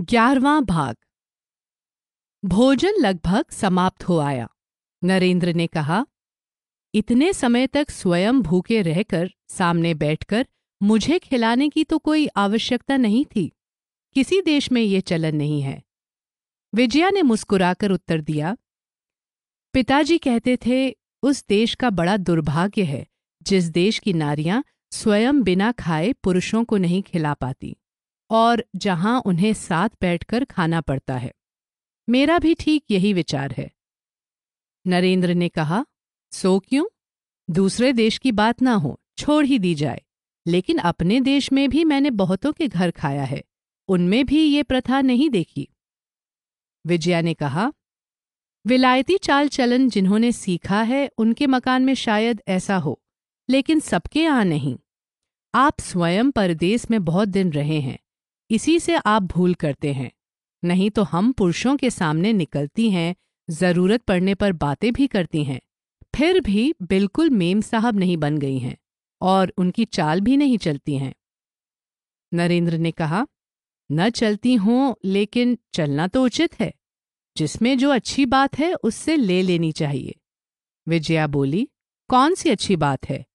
ग्यारहवां भाग। भोजन लगभग समाप्त हो आया। नरेंद्र ने कहा, इतने समय तक स्वयं भूखे रहकर सामने बैठकर मुझे खिलाने की तो कोई आवश्यकता नहीं थी। किसी देश में ये चलन नहीं है। विजया ने मुस्कुराकर उत्तर दिया, पिताजी कहते थे, उस देश का बड़ा दुर्भाग्य है, जिस देश की नारियाँ स्वयं बिना खाए पुरुषों को नहीं खिला पाती। और जहाँ उन्हें साथ बैठकर खाना पड़ता है। मेरा भी ठीक यही विचार है। नरेंद्र ने कहा, सो क्यों? दूसरे देश की बात ना हो, छोड़ ही दी जाए। लेकिन अपने देश में भी मैंने बहुतों के घर खाया है, उनमें भी ये प्रथा नहीं देखी। विजया ने कहा, विलायती चाल चलन जिन्होंने सीखा है, उनके मकान में शायद ऐसा हो, लेकिन सबके यहाँ नहीं। आप स्वयं परदेश में बहुत दिन रहे हैं। इसी से आप भूल करते हैं। नहीं तो हम पुरुषों के सामने निकलती हैं, ज़रूरत पड़ने पर बातें भी करती हैं। फिर भी बिल्कुल मेम साहब नहीं बन गई हैं और उनकी चाल भी नहीं चलती हैं। नरेंद्र ने कहा, न चलती हों, लेकिन चलना तो उचित है। जिसमें जो अच्छी बात है, उससे ले लेनी चाहिए। विजया बोली, कौन सी अच्छी बात है?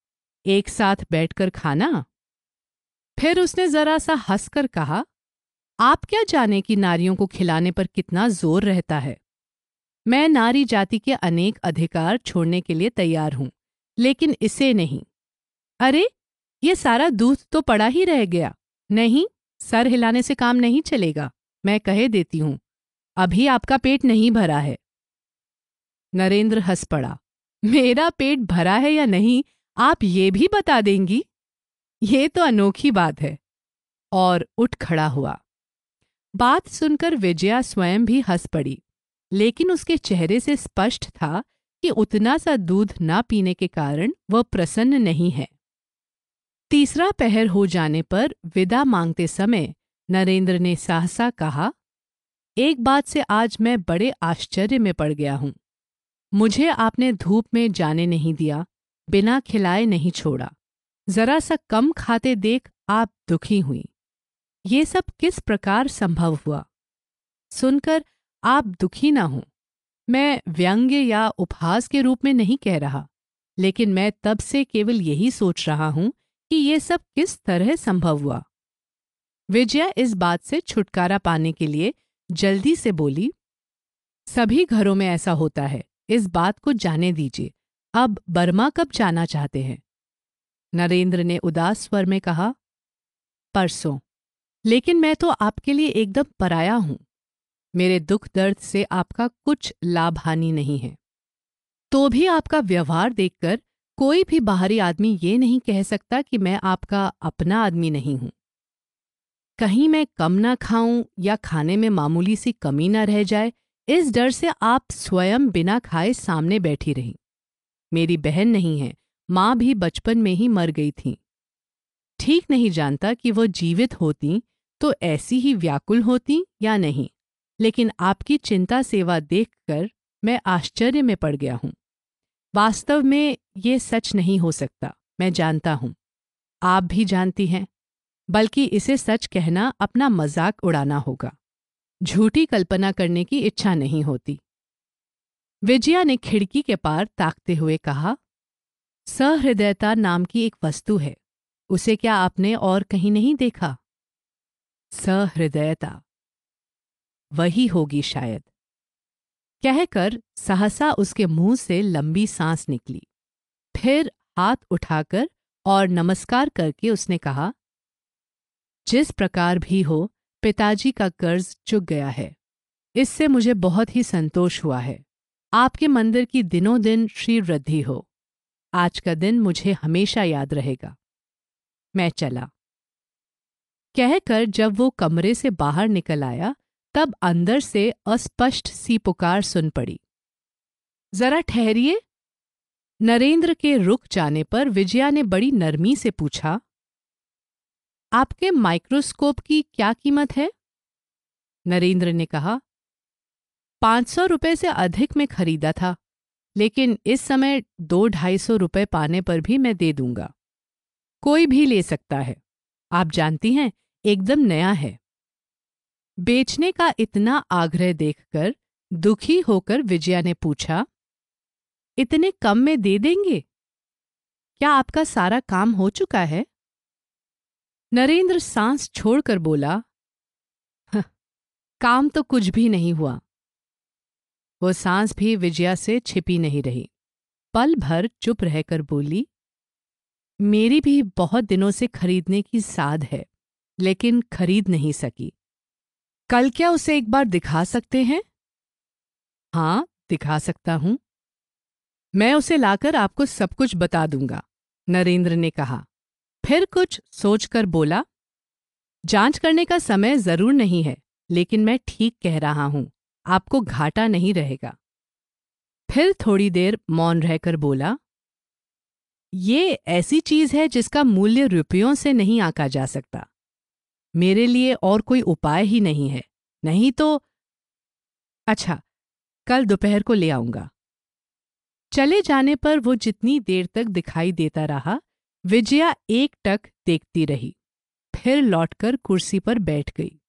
एक साथ बैठकर खाना? फिर उसने जरा सा हंसकर कहा, आप क्या जाने कि नारियों को खिलाने पर कितना ज़ोर रहता है? मैं नारी जाति के अनेक अधिकार छोड़ने के लिए तैयार हूँ, लेकिन इसे नहीं। अरे, ये सारा दूध तो पड़ा ही रह गया। नहीं, सर हिलाने से काम नहीं चलेगा। मैं कहे देती हूँ, अभी आपका पेट नहीं भरा है। नरेंद्र हंस पड़ा, मेरा पेट भरा है या नहीं, आप ये भी बता देंगी? ये तो अनोखी बात है। और उठ खड़ा हुआ। बात सुनकर विजया स्वयं भी हंस पड़ी, लेकिन उसके चेहरे से स्पष्ट था कि उतना सा दूध ना पीने के कारण वह प्रसन्न नहीं है। तीसरा पहर हो जाने पर विदा मांगते समय नरेंद्र ने सहसा कहा, एक बात से आज मैं बड़े आश्चर्य में पड़ गया हूँ। मुझे आपने धूप में जाने नहीं दिया, बिना खिलाए नहीं छोड़ा। जरा सा कम खाते देख आप दुखी हुई। ये सब किस प्रकार संभव हुआ? सुनकर आप दुखी ना हो। मैं व्यंग्य या उपहास के रूप में नहीं कह रहा, लेकिन मैं तब से केवल यही सोच रहा हूँ कि ये सब किस तरह संभव हुआ। विजया इस बात से छुटकारा पाने के लिए जल्दी से बोली, सभी घरों में ऐसा होता है, इस बात को जाने दीजिए। अब बर्मा कब जाना चाहते हैं? नरेंद्र ने उदास स्वर में कहा, परसों। लेकिन मैं तो आपके लिए एकदम पराया हूँ। मेरे दुख दर्द से आपका कुछ लाभ हानि नहीं है। तो भी आपका व्यवहार देखकर कोई भी बाहरी आदमी ये नहीं कह सकता कि मैं आपका अपना आदमी नहीं हूँ। कहीं मैं कम ना खाऊं या खाने में मामूली सी कमी ना रह जाए, इस डर से आप स्वयं बिना खाए सामने बैठी रही। मेरी बहन नहीं है माँ भी बचपन में ही मर गई थी। ठीक नहीं जानता कि वह जीवित होती तो ऐसी ही व्याकुल होती या नहीं, लेकिन आपकी चिंता सेवा देखकर मैं आश्चर्य में पड़ गया हूँ। वास्तव में ये सच नहीं हो सकता, मैं जानता हूँ। आप भी जानती हैं, बल्कि इसे सच कहना अपना मज़ाक उड़ाना होगा। झूठी कल्पना करने की इच्छा नहीं होती। विजया ने खिड़की के पार ताकते हुए कहा सहृदयता नाम की एक वस्तु है। उसे क्या आपने और कहीं नहीं देखा? सहृदयता। वही होगी शायद। कहकर सहसा उसके मुँह से लंबी सांस निकली। फिर हाथ उठाकर और नमस्कार करके उसने कहा, जिस प्रकार भी हो, पिताजी का कर्ज चुक गया है। इससे मुझे बहुत ही संतोष हुआ है। आपके मंदिर की दिनों दिन श्री वृद्धि हो। आज का दिन मुझे हमेशा याद रहेगा। मैं चला। कहकर जब वो कमरे से बाहर निकल आया, तब अंदर से अस्पष्ट सी पुकार सुन पड़ी। जरा ठहरिए। नरेंद्र के रुक जाने पर विजया ने बड़ी नरमी से पूछा, आपके माइक्रोस्कोप की क्या कीमत है? नरेंद्र ने कहा, पाँच सौ रुपये से अधिक में खरीदा था। लेकिन इस समय दो ढाई सौ रुपये पाने पर भी मैं दे दूँगा। कोई भी ले सकता है। आप जानती हैं, एकदम नया है। बेचने का इतना आग्रह देखकर दुखी होकर विजया ने पूछा, इतने कम में दे देंगे? क्या आपका सारा काम हो चुका है? नरेंद्र सांस छोड़कर बोला काम तो कुछ भी नहीं हुआ। वो सांस भी विजया से छिपी नहीं रही। पल भर चुप रहकर बोली, मेरी भी बहुत दिनों से खरीदने की साध है, लेकिन खरीद नहीं सकी। कल क्या उसे एक बार दिखा सकते हैं? हाँ दिखा सकता हूँ। मैं उसे लाकर आपको सब कुछ बता दूँगा, नरेंद्र ने कहा। फिर कुछ सोचकर बोला, जाँच करने का समय ज़रूर नहीं है, लेकिन मैं ठीक कह रहा हूँ। आपको घाटा नहीं रहेगा। फिर थोड़ी देर मौन रहकर बोला, ये ऐसी चीज़ है जिसका मूल्य रुपयों से नहीं आका जा सकता। मेरे लिए और कोई उपाय ही नहीं है। नहीं तो अच्छा कल दोपहर को ले आऊँगा चले जाने पर वो जितनी देर तक दिखाई देता रहा, विजया एक टक देखती रही, फिर लौटकर कुर्सी पर बैठ गई।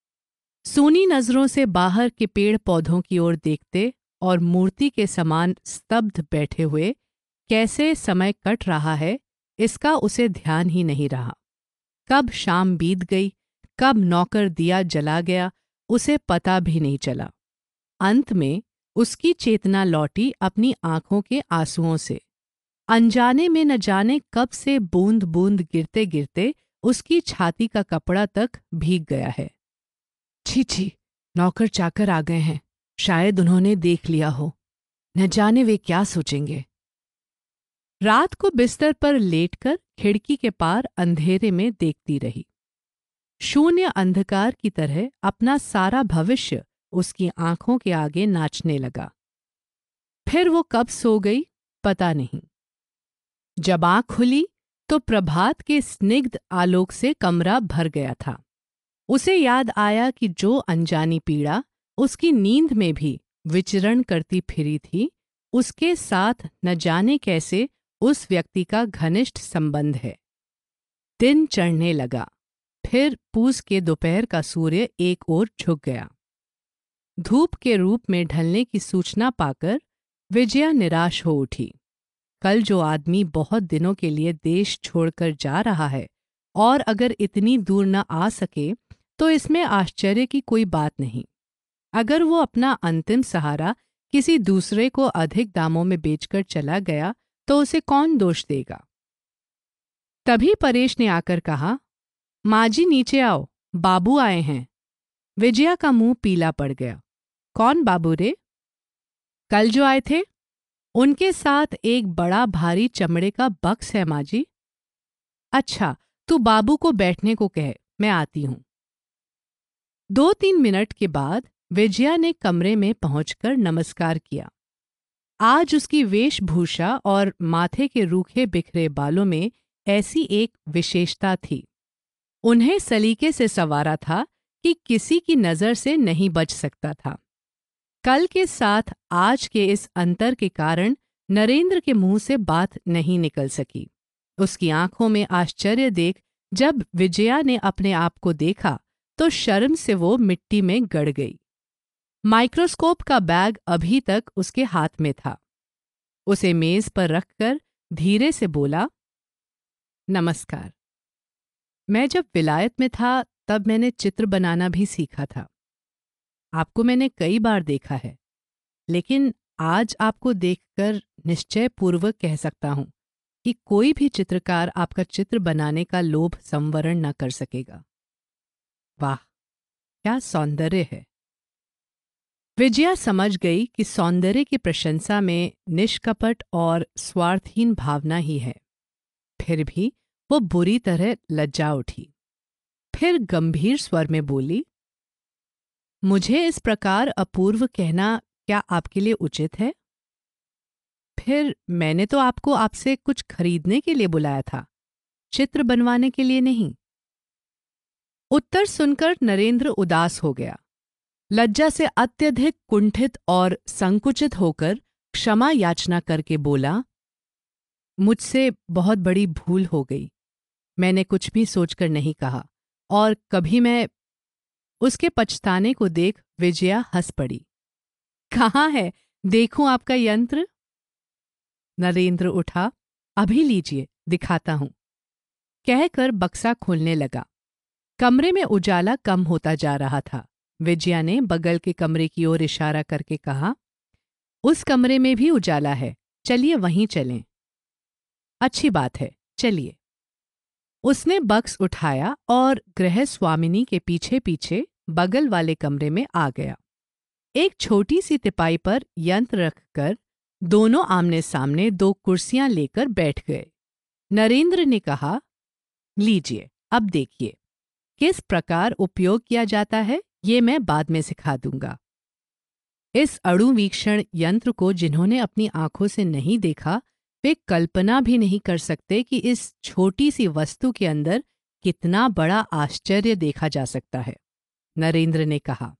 सूनी नज़रों से बाहर के पेड़ पौधों की ओर देखते और मूर्ति के समान स्तब्ध बैठे हुए, कैसे समय कट रहा है, इसका उसे ध्यान ही नहीं रहा। कब शाम बीत गई, कब नौकर दिया जला गया, उसे पता भी नहीं चला। अंत में उसकी चेतना लौटी अपनी आँखों के आंसुओं से। अनजाने में न जाने कब से बूंद बूंद गिरते गिरते उसकी छाती का कपड़ा तक भीग गया है। छी छी, नौकर चाकर आ गए हैं। शायद उन्होंने देख लिया हो। न जाने वे क्या सोचेंगे। रात को बिस्तर पर लेटकर खिड़की के पार अंधेरे में देखती रही। शून्य अंधकार की तरह अपना सारा भविष्य उसकी आँखों के आगे नाचने लगा। फिर वो कब सो गई, पता नहीं। जब आँख खुली तो प्रभात के स्निग्ध आलोक से कमरा भर गया था। उसे याद आया कि जो अनजानी पीड़ा उसकी नींद में भी विचरण करती फिरी थी, उसके साथ न जाने कैसे उस व्यक्ति का घनिष्ठ संबंध है। दिन चढ़ने लगा, फिर पूस के दोपहर का सूर्य एक ओर झुक गया। धूप के रूप में ढलने की सूचना पाकर विजया निराश हो उठी। कल जो आदमी बहुत दिनों के लिए देश छोड़कर जा रहा है और अगर इतनी दूर न आ सके तो इसमें आश्चर्य की कोई बात नहीं। अगर वो अपना अंतिम सहारा किसी दूसरे को अधिक दामों में बेचकर चला गया तो उसे कौन दोष देगा? तभी परेश ने आकर कहा माँ जी नीचे आओ, बाबू आए हैं। विजया का मुँह पीला पड़ गया। कौन बाबू रे? कल जो आए थे, उनके साथ एक बड़ा भारी चमड़े का बक्स है माँ जी अच्छा तू बाबू को बैठने को कह, मैं आती हूँ। दो तीन मिनट के बाद विजया ने कमरे में पहुंचकर नमस्कार किया। आज उसकी वेशभूषा और माथे के रूखे बिखरे बालों में ऐसी एक विशेषता थी। उन्हें सलीके से सवारा था कि किसी की नज़र से नहीं बच सकता था। कल के साथ आज के इस अंतर के कारण नरेंद्र के मुँह से बात नहीं निकल सकी। उसकी आँखों में आश्चर्य देख जब विजया ने अपने आप को देखा तो शर्म से वो मिट्टी में गड़ गई। माइक्रोस्कोप का बैग अभी तक उसके हाथ में था। उसे मेज पर रखकर धीरे से बोला, नमस्कार। मैं जब विलायत में था, तब मैंने चित्र बनाना भी सीखा था। आपको मैंने कई बार देखा है, लेकिन आज आपको देखकर निश्चय पूर्वक कह सकता हूँ कि कोई भी चित्रकार आपका चित्र बनाने का लोभ संवरण न कर सकेगा। वाह, क्या सौंदर्य है। विजया समझ गई कि सौंदर्य की प्रशंसा में निष्कपट और स्वार्थहीन भावना ही है। फिर भी वो बुरी तरह लज्जा उठी। फिर गंभीर स्वर में बोली, मुझे इस प्रकार अपूर्व कहना क्या आपके लिए उचित है? फिर, मैंने तो आपको आपसे कुछ खरीदने के लिए बुलाया था, चित्र बनवाने के लिए नहीं। उत्तर सुनकर नरेंद्र उदास हो गया। लज्जा से अत्यधिक कुंठित और संकुचित होकर क्षमा याचना करके बोला, मुझसे बहुत बड़ी भूल हो गई। मैंने कुछ भी सोचकर नहीं कहा और कभी मैं उसके पछताने को देख विजया हंस पड़ी। कहाँ है? देखूँ आपका यंत्र? नरेंद्र उठा, अभी लीजिए, दिखाता हूँ। कहकर बक्सा खोलने लगा। कमरे में उजाला कम होता जा रहा था। विजया ने बगल के कमरे की ओर इशारा करके कहा, उस कमरे में भी उजाला है। चलिए वहीं चलें। अच्छी बात है, चलिए उसने बक्स उठाया और गृह स्वामिनी के पीछे पीछे बगल वाले कमरे में आ गया। एक छोटी सी तिपाई पर यंत्र रखकर दोनों आमने सामने दो कुर्सियाँ लेकर बैठ गए। नरेंद्र ने कहा, लीजिए, अब देखिए। किस प्रकार उपयोग किया जाता है, ये मैं बाद में सिखा दूँगा। इस अणुवीक्षण यंत्र को जिन्होंने अपनी आँखों से नहीं देखा, वे कल्पना भी नहीं कर सकते कि इस छोटी सी वस्तु के अंदर कितना बड़ा आश्चर्य देखा जा सकता है, नरेंद्र ने कहा।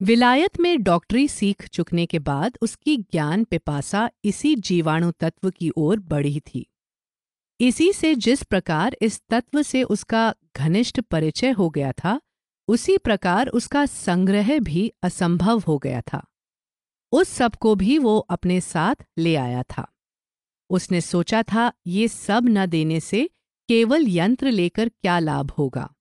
विलायत में डॉक्टरी सीख चुकने के बाद उसकी ज्ञान पिपासा इसी जीवाणु तत्व की ओर बढ़ी थी। इसी से जिस प्रकार इस तत्व से उसका घनिष्ठ परिचय हो गया था, उसी प्रकार उसका संग्रह भी असंभव हो गया था। उस सबको भी वो अपने साथ ले आया था। उसने सोचा था, ये सब न देने से केवल यंत्र लेकर क्या लाभ होगा।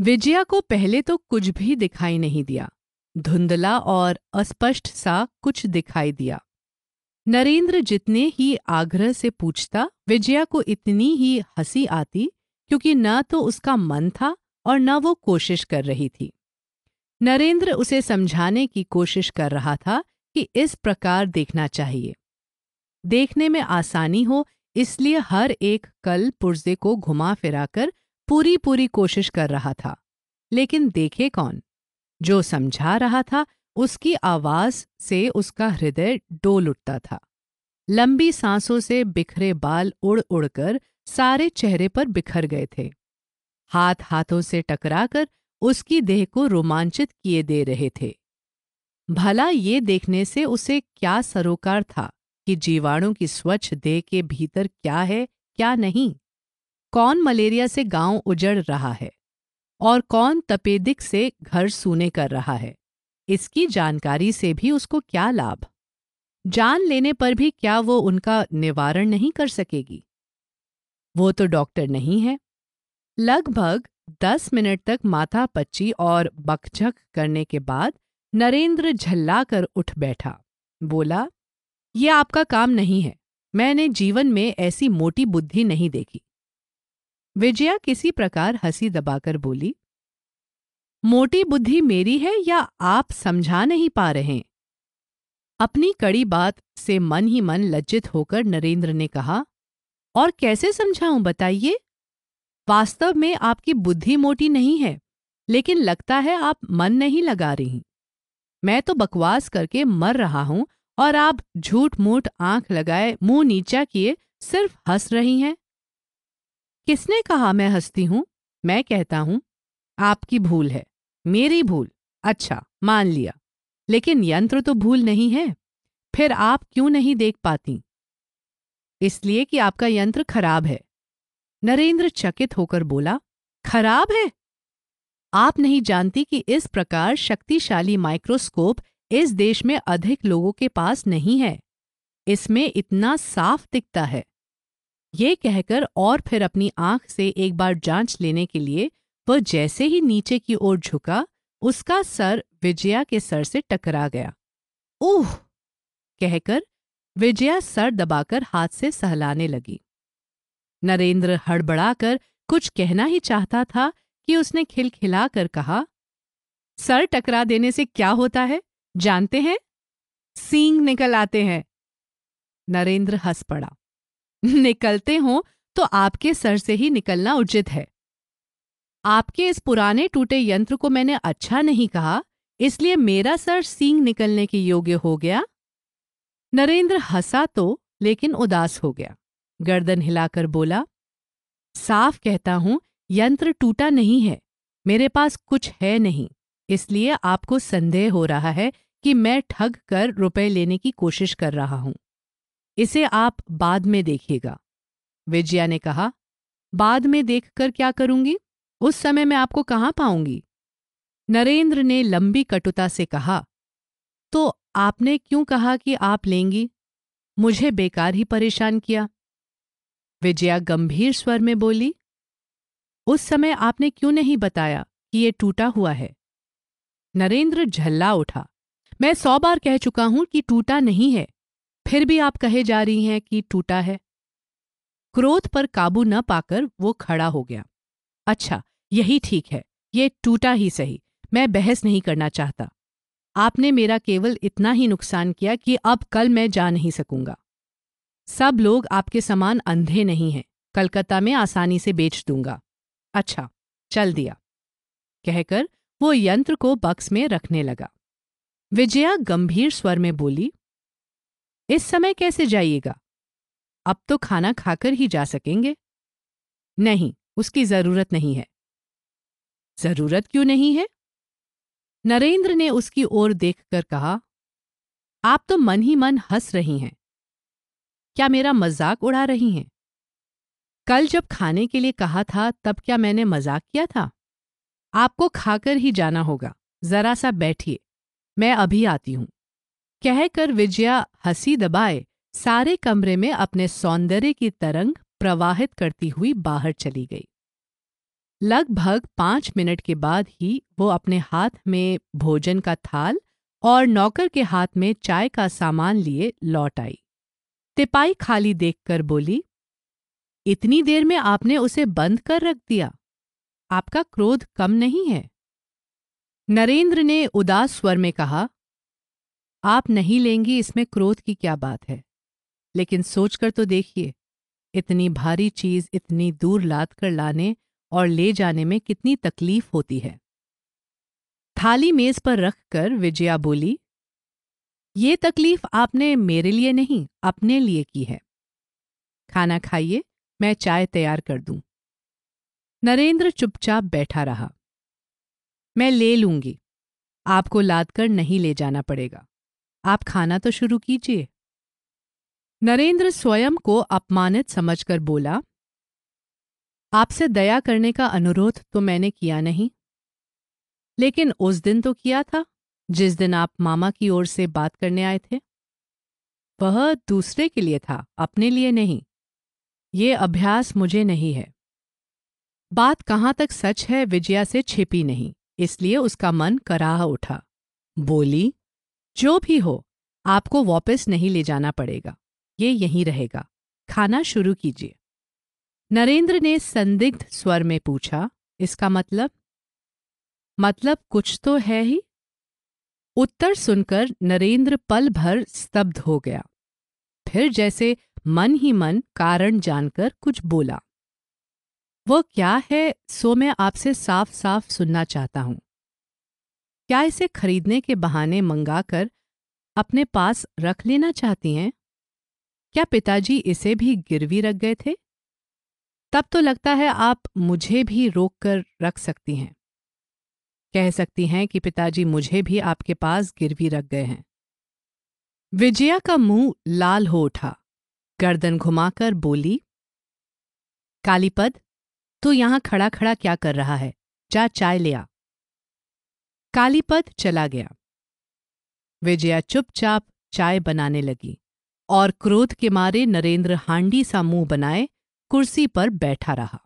विजया को पहले तो कुछ भी दिखाई नहीं दिया। धुंधला और अस्पष्ट सा कुछ दिखाई दिया। नरेंद्र जितने ही आग्रह से पूछता, विजया को इतनी ही हँसी आती, क्योंकि न तो उसका मन था और न वो कोशिश कर रही थी। नरेंद्र उसे समझाने की कोशिश कर रहा था कि इस प्रकार देखना चाहिए। देखने में आसानी हो, इसलिए हर एक कल पुर्जे को घुमा फिराकर पूरी पूरी कोशिश कर रहा था। लेकिन देखे कौन? जो समझा रहा था उसकी आवाज़ से उसका हृदय डोल उठता था। लंबी सांसों से बिखरे बाल उड़ उड़कर सारे चेहरे पर बिखर गए थे। हाथ हाथों से टकराकर उसकी देह को रोमांचित किए दे रहे थे। भला ये देखने से उसे क्या सरोकार था कि जीवाणु की स्वच्छ देह के भीतर क्या है, क्या नहीं? कौन मलेरिया से गाँव उजड़ रहा है? और कौन तपेदिक से घर सूने कर रहा है? इसकी जानकारी से भी उसको क्या लाभ? जान लेने पर भी क्या वो उनका निवारण नहीं कर सकेगी? वो तो डॉक्टर नहीं है। लगभग दस मिनट तक माथा पच्ची और बकझक करने के बाद नरेंद्र झल्लाकर उठ बैठा। बोला, ये आपका काम नहीं है। मैंने जीवन में ऐसी मोटी बुद्धि नहीं देखी। विजया किसी प्रकार हँसी दबाकर बोली मोटी बुद्धि मेरी है या आप समझा नहीं पा रहे? अपनी कड़ी बात से मन ही मन लज्जित होकर नरेंद्र ने कहा, और कैसे समझाऊं बताइए? वास्तव में आपकी बुद्धि मोटी नहीं है, लेकिन लगता है आप मन नहीं लगा रही। मैं तो बकवास करके मर रहा हूँ और आप झूठ मूठ आँख लगाए मुँह नीचा किए सिर्फ़ हंस रही हैं। किसने कहा मैं हंसती हूँ? मैं कहता हूँ, आपकी भूल है। मेरी भूल। अच्छा मान लिया। लेकिन यंत्र तो भूल नहीं है। फिर आप क्यों नहीं देख पाती? इसलिए कि आपका यंत्र खराब है। नरेंद्र चकित होकर बोला, खराब है? आप नहीं जानती कि इस प्रकार शक्तिशाली माइक्रोस्कोप इस देश में अधिक लोगों के पास नहीं है। इसमें इतना साफ़ दिखता है। ये कहकर और फिर अपनी आँख से एक बार जाँच लेने के लिए वह जैसे ही नीचे की ओर झुका, उसका सर विजया के सर से टकरा गया। ऊह! कहकर विजया सर दबाकर हाथ से सहलाने लगी। नरेंद्र हड़बड़ाकर कुछ कहना ही चाहता था कि उसने खिलखिलाकर कहा, सर टकरा देने से क्या होता है? जानते हैं? सींग निकल आते हैं। नरेंद्र हंस पड़ा। निकलते हो तो आपके सर से ही निकलना उचित है। आपके इस पुराने टूटे यंत्र को मैंने अच्छा नहीं कहा, इसलिए मेरा सर सींग निकलने के योग्य हो गया। नरेंद्र हंसा तो लेकिन उदास हो गया। गर्दन हिलाकर बोला, साफ़ कहता हूँ, यंत्र टूटा नहीं है। मेरे पास कुछ है नहीं, इसलिए आपको संदेह हो रहा है कि मैं ठग कर रुपए लेने की कोशिश कर रहा हूँ। इसे आप बाद में देखिएगा। विजया ने कहा, बाद में देखकर क्या करूँगी? उस समय मैं आपको कहाँ पाऊँगी? नरेंद्र ने लंबी कटुता से कहा तो आपने क्यों कहा कि आप लेंगी? मुझे बेकार ही परेशान किया। विजया गंभीर स्वर में बोली, उस समय आपने क्यों नहीं बताया कि ये टूटा हुआ है? नरेंद्र झल्ला उठा, मैं सौ बार कह चुका हूँ कि टूटा नहीं है, फिर भी आप कहे जा रही हैं कि टूटा है? क्रोध पर काबू न पाकर वो खड़ा हो गया अच्छा यही ठीक है, ये टूटा ही सही, मैं बहस नहीं करना चाहता। आपने मेरा केवल इतना ही नुकसान किया कि अब कल मैं जा नहीं सकूँगा। सब लोग आपके समान अंधे नहीं हैं, कलकत्ता में आसानी से बेच दूँगा। अच्छा चल दिया। कहकर वो यंत्र को बक्स में रखने लगा। विजया गंभीर स्वर में बोली, इस समय कैसे जाइएगा? अब तो खाना खाकर ही जा सकेंगे? नहीं, उसकी ज़रूरत नहीं है। ज़रूरत क्यों नहीं है? नरेंद्र ने उसकी ओर देखकर कहा, आप तो मन ही मन हंस रही हैं। क्या मेरा मज़ाक उड़ा रही हैं? कल जब खाने के लिए कहा था, तब क्या मैंने मज़ाक किया था? आपको खाकर ही जाना होगा। जरा सा बैठिए। मैं अभी आती हूँ। कहकर विजया हँसी दबाए, सारे कमरे में अपने सौंदर्य की तरंग प्रवाहित करती हुई बाहर चली गई। लगभग पाँच मिनट के बाद ही वो अपने हाथ में भोजन का थाल और नौकर के हाथ में चाय का सामान लिए लौट आई। तिपाई खाली देखकर बोली, इतनी देर में आपने उसे बंद कर रख दिया। आपका क्रोध कम नहीं है? नरेंद्र ने उदास स्वर में कहा, आप नहीं लेंगी इसमें क्रोध की क्या बात है? लेकिन सोचकर तो देखिए, इतनी भारी चीज़ इतनी दूर लाद कर लाने और ले जाने में कितनी तकलीफ़ होती है। थाली मेज पर रखकर विजया बोली, ये तकलीफ़ आपने मेरे लिए नहीं, अपने लिए की है। खाना खाइए, मैं चाय तैयार कर दूँ नरेंद्र चुपचाप बैठा रहा। मैं ले लूँगी। आपको लाद कर नहीं ले जाना पड़ेगा। आप खाना तो शुरू कीजिए नरेंद्र स्वयं को अपमानित समझकर बोला आपसे दया करने का अनुरोध तो मैंने किया नहीं। लेकिन उस दिन तो किया था, जिस दिन आप मामा की ओर से बात करने आए थे। वह दूसरे के लिए था, अपने लिए नहीं। ये अभ्यास मुझे नहीं है। बात कहाँ तक सच है, विजया से छिपी नहीं, इसलिए उसका मन कराह उठा। बोली, जो भी हो, आपको वापस नहीं ले जाना पड़ेगा, ये यहीं रहेगा। खाना शुरू कीजिए। नरेंद्र ने संदिग्ध स्वर में पूछा, इसका मतलब? मतलब कुछ तो है ही। उत्तर सुनकर नरेंद्र पल भर स्तब्ध हो गया। फिर जैसे मन ही मन कारण जानकर कुछ बोला। वो क्या है, सो मैं आपसे साफ़ साफ़ सुनना चाहता हूँ। क्या इसे खरीदने के बहाने मंगाकर अपने पास रख लेना चाहती हैं? क्या पिताजी इसे भी गिरवी रख गए थे? तब तो लगता है आप मुझे भी रोक कर रख सकती हैं। कह सकती हैं कि पिताजी मुझे भी आपके पास गिरवी रख गए हैं। विजया का मुँह लाल हो उठा। गर्दन घुमाकर बोली, कालीपद, तू यहाँ खड़ा खड़ा क्या कर रहा है? जा चाय ले आ। कालीपद चला गया। विजया चुपचाप चाय बनाने लगी और क्रोध के मारे नरेंद्र हांडी सा मुँह बनाए कुर्सी पर बैठा रहा।